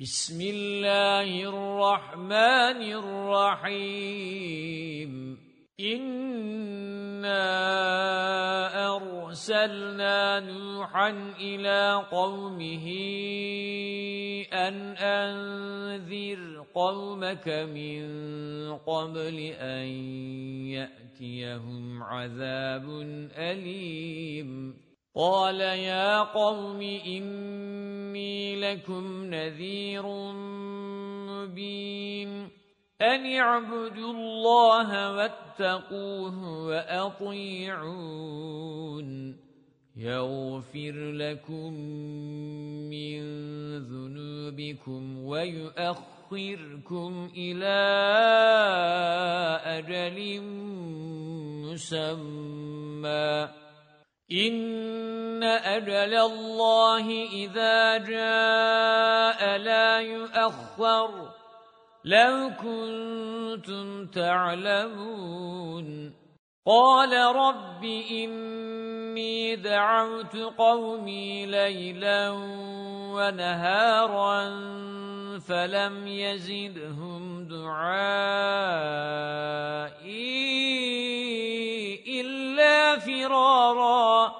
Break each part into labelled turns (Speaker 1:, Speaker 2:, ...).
Speaker 1: بسم الله الرحمن الرحيم. إِنَّا أَرْسَلْنَا نُوحًا إِلَى قَوْمِهِ أَنْ أَنذِرْ قَوْمَكَ مِنْ قَبْلِ أَنْ يَأْتِيَهُمْ عَذَابٌ أَلِيمٌ. قَالَ يَا قَوْمِ إِنِّي لَكُمْ نَذِيرٌ مُبِينٌ أَنِ اعْبُدُوا اللَّهَ وَاتَّقُوهُ وَأَطِيعُونِ يَغْفِرْ لَكُم مِّن ذُنُوبِكُمْ وَيُؤَخِّرْكُمْ إِلَى أَجَلٍ مُّسَمًّى إِنَّ أَجَلَ اللَّهِ إِذَا جَاءَ لَا يُؤَخَّرُ لَوْ كُنتُمْ تَعْلَمُونَ قَالَ رَبِّ إِنِّي دَعَوْتُ قَوْمِي لَيْلًا وَنَهَارًا فَلَمْ يَزِدْهُمْ دُعَائِي إِلَّا فِرَارًا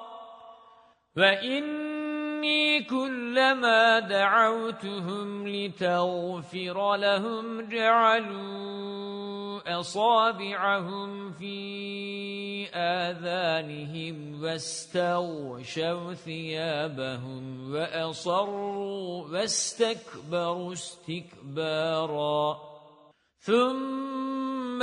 Speaker 1: وَإِنِّي كُلَّمَا دَعَوْتُهُمْ لِتَغْفِرَ لَهُمْ جَعَلُوا أَصَابِعَهُمْ فِي آذَانِهِمْ وَاسْتَغْشَوْا ثِيَابَهُمْ وَأَصَرُّوا وَاسْتَكْبَرُوا اسْتِكْبَارًا. ثُمَّ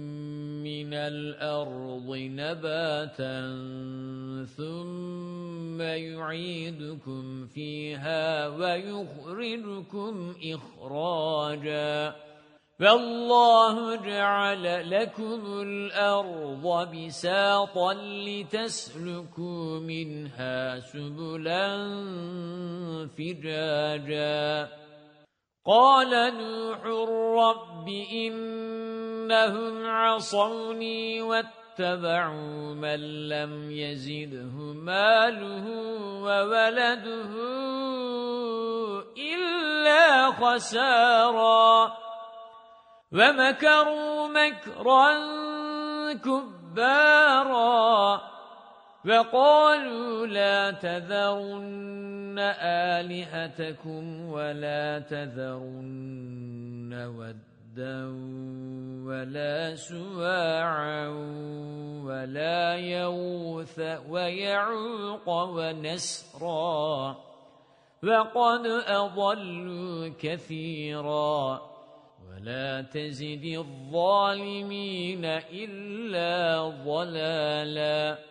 Speaker 1: مِّنَ الْأَرْضِ نَبَاتًا ثُمَّ يُعِيدُكُمْ فِيهَا وَيُخْرِجُكُمْ إِخْرَاجًا وَاللَّهُ جَعَلَ لَكُمُ الْأَرْضَ بِسَاطًا لِتَسْلُكُوا مِنْهَا سُبُلًا فِجَاجًا قَالَ نُوحٌ رَبِّ إِنَّهُمْ عَصَوْنِي وَاتَّبَعُوا مَن لَّمْ يَزِدْهُ مَالُهُ وَوَلَدُهُ إِلَّا خَسَارًا وَمَكَرُوا مَكْرًا كُبَّارًا وَقَالُوا لَا تَذَرُنَّ آلِهَتَكُمْ وَلَا تَذَرُنَّ وَدًّا وَلَا سُوَاعًا وَلَا يَغُوثَ وَيَعُوقَ وَنَسْرًا وَقَدْ أَضَلُّوا كَثِيرًا وَلَا تَزِدِ الظَّالِمِينَ إِلَّا ضَلَالًا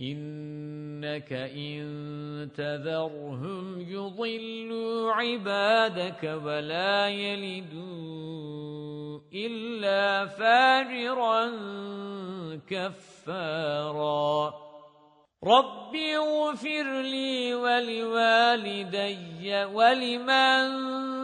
Speaker 1: إِنَّكَ إِن تَذَرْهُمْ يُضِلُّوا عِبَادَكَ وَلَا يَلِدُوا إِلَّا فَاجِرًا كَفَّارًا. رَبِّ اغْفِرْ لِي وَلِوَالِدَيَّ وَلِمَن